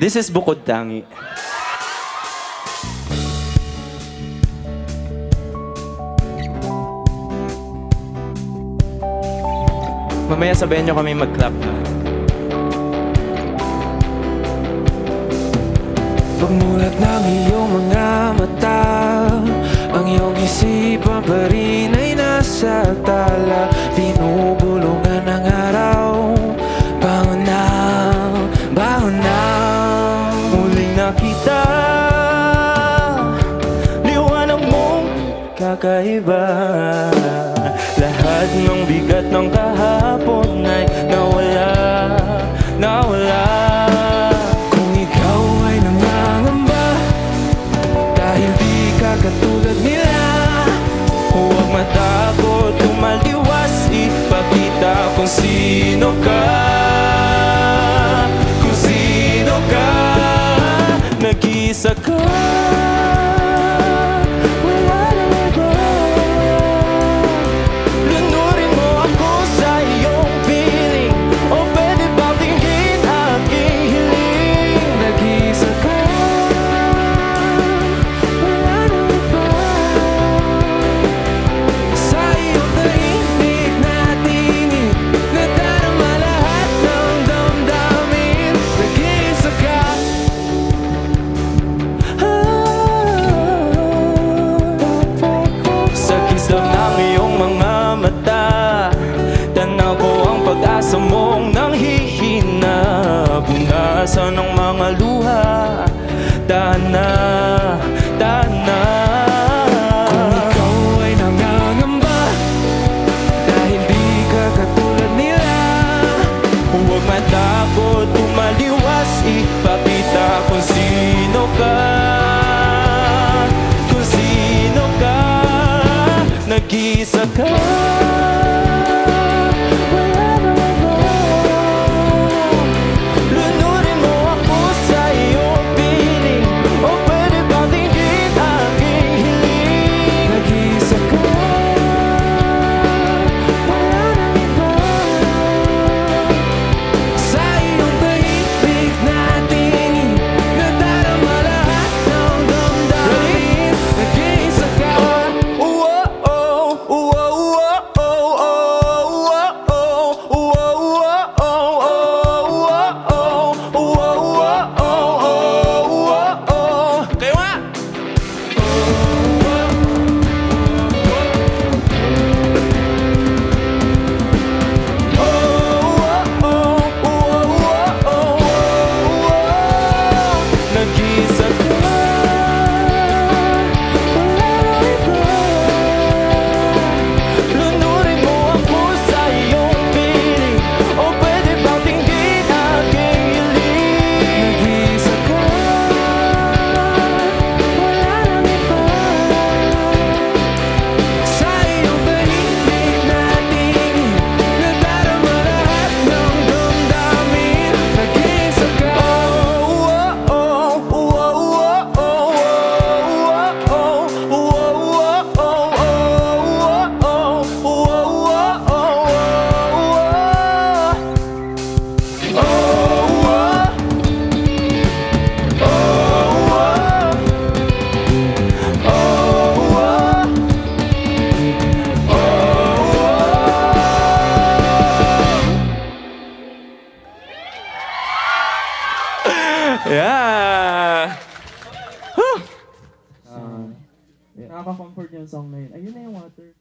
This is Bukod Tangi. Mamaya sabayan nyo kami mag-clap na. Pagmulat ng iyong mga mata Ang iyong isipan pa rin ay nasa tala Nakita Liwanag mong kakaiba. Lahat ng bigat ng kahapon Nag-isa Punasan ng mga luha. Tana Kung ikaw ay nangangamba Dahil di ka katulad nila Huwag matakot, umaliwas Ipakita kung sino ka. Kung sino ka Nag-isa ka Uh, yeah! Nakaka-comfort yung song na yun. Ayun na yung water.